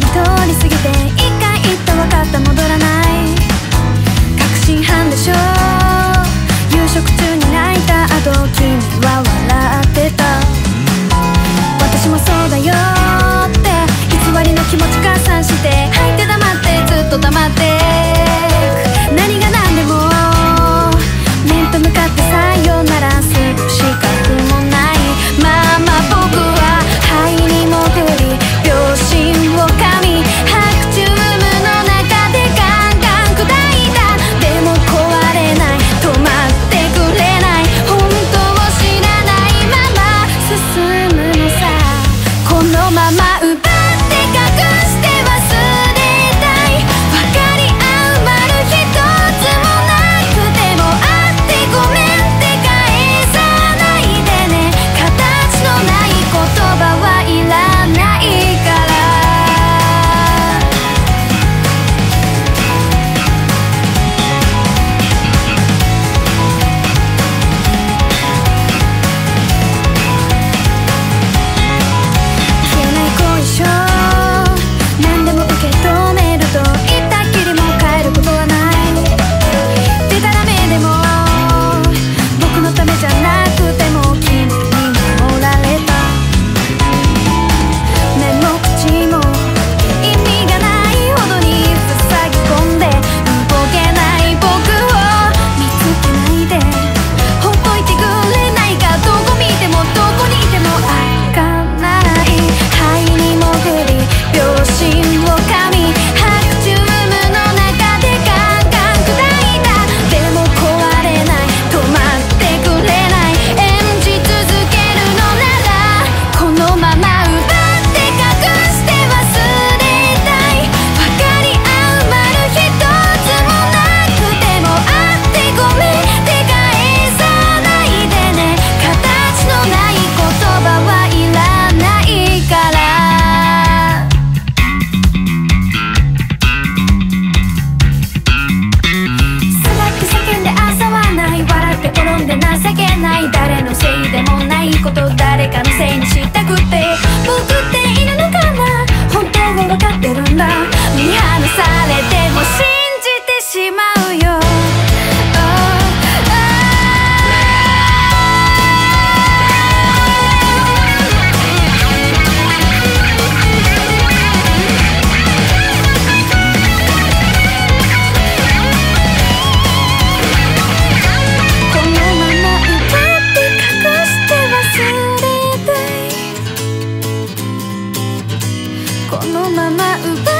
り通り過ぎて一回言った分かった戻らない確信犯でしょ。う夕食中に泣いた後ままことを誰かのせいにしたくて僕ってのまま奪う